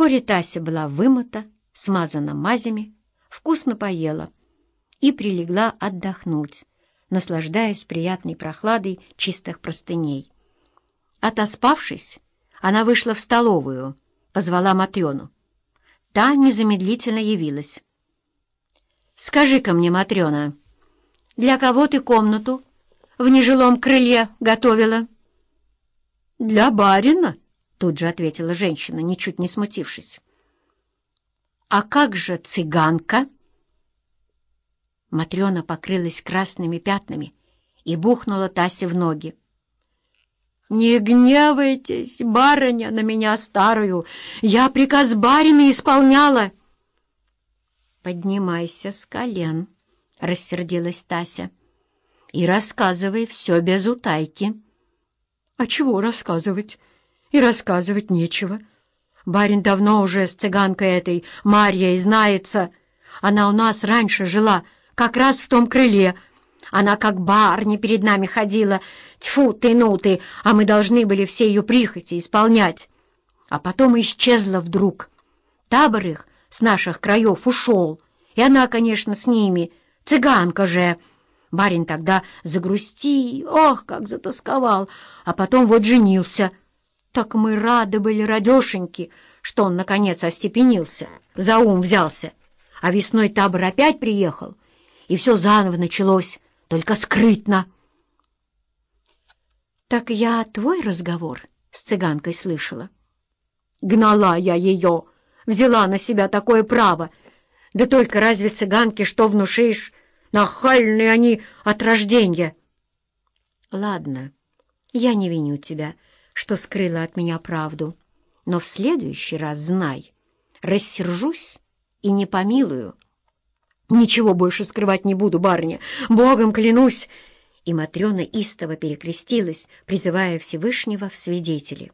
Вскоре Тася была вымыта, смазана мазями, вкусно поела и прилегла отдохнуть, наслаждаясь приятной прохладой чистых простыней. Отоспавшись, она вышла в столовую, позвала Матрёну. Та незамедлительно явилась. «Скажи-ка мне, Матрёна, для кого ты комнату в нежилом крыле готовила?» «Для барина», — тут же ответила женщина, ничуть не смутившись. «А как же цыганка?» Матрена покрылась красными пятнами и бухнула Тасе в ноги. «Не гневайтесь, барыня, на меня старую! Я приказ барина исполняла!» «Поднимайся с колен», — рассердилась Тася, — «и рассказывай все без утайки». «А чего рассказывать? И рассказывать нечего. Барин давно уже с цыганкой этой Марьей знается. Она у нас раньше жила, как раз в том крыле. Она как барни перед нами ходила. Тьфу ты, ну ты, а мы должны были все ее прихоти исполнять. А потом исчезла вдруг. Табор их с наших краев ушел, и она, конечно, с ними. Цыганка же. Барин тогда загрусти, ох, как затасковал, а потом вот женился. Так мы рады были, радешеньки, что он, наконец, остепенился, за ум взялся. А весной табор опять приехал, и все заново началось, только скрытно. «Так я твой разговор с цыганкой слышала?» «Гнала я ее, взяла на себя такое право. Да только разве цыганке что внушишь? Нахальные они от рождения!» «Ладно, я не виню тебя, что скрыла от меня правду, но в следующий раз знай, рассержусь и не помилую». «Ничего больше скрывать не буду, барыня, Богом клянусь!» И Матрена истово перекрестилась, призывая Всевышнего в свидетели.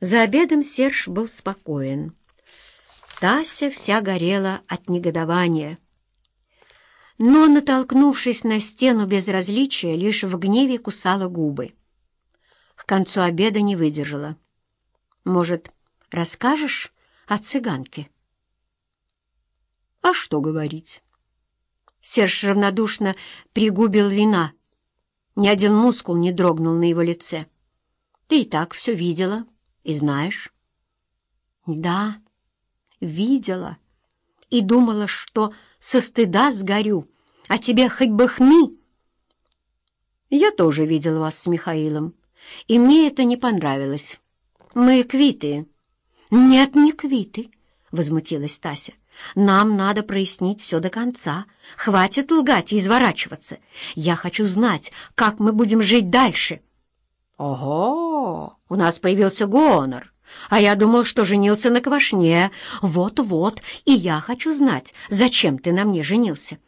За обедом Серж был спокоен. Тася вся горела от негодования. Но, натолкнувшись на стену безразличия, лишь в гневе кусала губы. Концу обеда не выдержала. «Может, расскажешь о цыганке?» А что говорить? Серж равнодушно пригубил вина. Ни один мускул не дрогнул на его лице. Ты и так все видела и знаешь. Да, видела и думала, что со стыда сгорю, а тебе хоть бы хны. Я тоже видела вас с Михаилом, и мне это не понравилось. Мы квиты. Нет, не квиты, — возмутилась Тася. Нам надо прояснить все до конца. Хватит лгать и изворачиваться. Я хочу знать, как мы будем жить дальше. Ого! У нас появился гонор. А я думал, что женился на Квашне. Вот-вот, и я хочу знать, зачем ты на мне женился.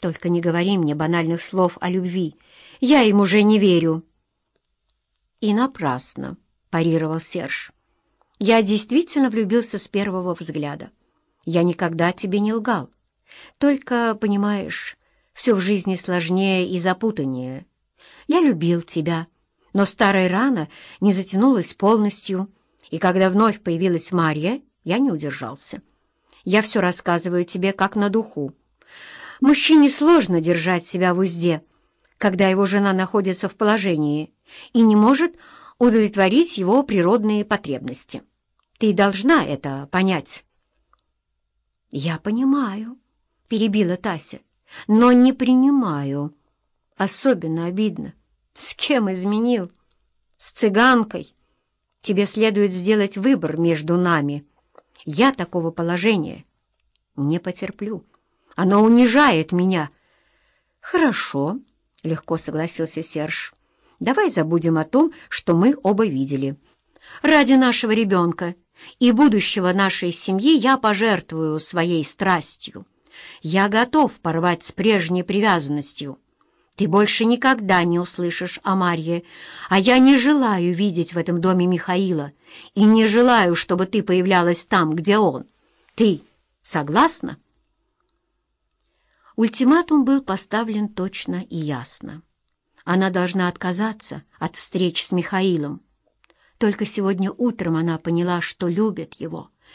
Только не говори мне банальных слов о любви. Я им уже не верю. И напрасно, парировал Серж. Я действительно влюбился с первого взгляда. Я никогда тебе не лгал. Только, понимаешь, все в жизни сложнее и запутаннее. Я любил тебя, но старая рана не затянулась полностью, и когда вновь появилась Марья, я не удержался. Я все рассказываю тебе как на духу. Мужчине сложно держать себя в узде, когда его жена находится в положении и не может удовлетворить его природные потребности. Ты должна это понять». «Я понимаю», — перебила Тася, — «но не принимаю. Особенно обидно. С кем изменил? С цыганкой. Тебе следует сделать выбор между нами. Я такого положения не потерплю. Оно унижает меня». «Хорошо», — легко согласился Серж. «Давай забудем о том, что мы оба видели. Ради нашего ребенка» и будущего нашей семьи я пожертвую своей страстью. Я готов порвать с прежней привязанностью. Ты больше никогда не услышишь о Марье, а я не желаю видеть в этом доме Михаила и не желаю, чтобы ты появлялась там, где он. Ты согласна?» Ультиматум был поставлен точно и ясно. Она должна отказаться от встреч с Михаилом. Только сегодня утром она поняла, что любит его.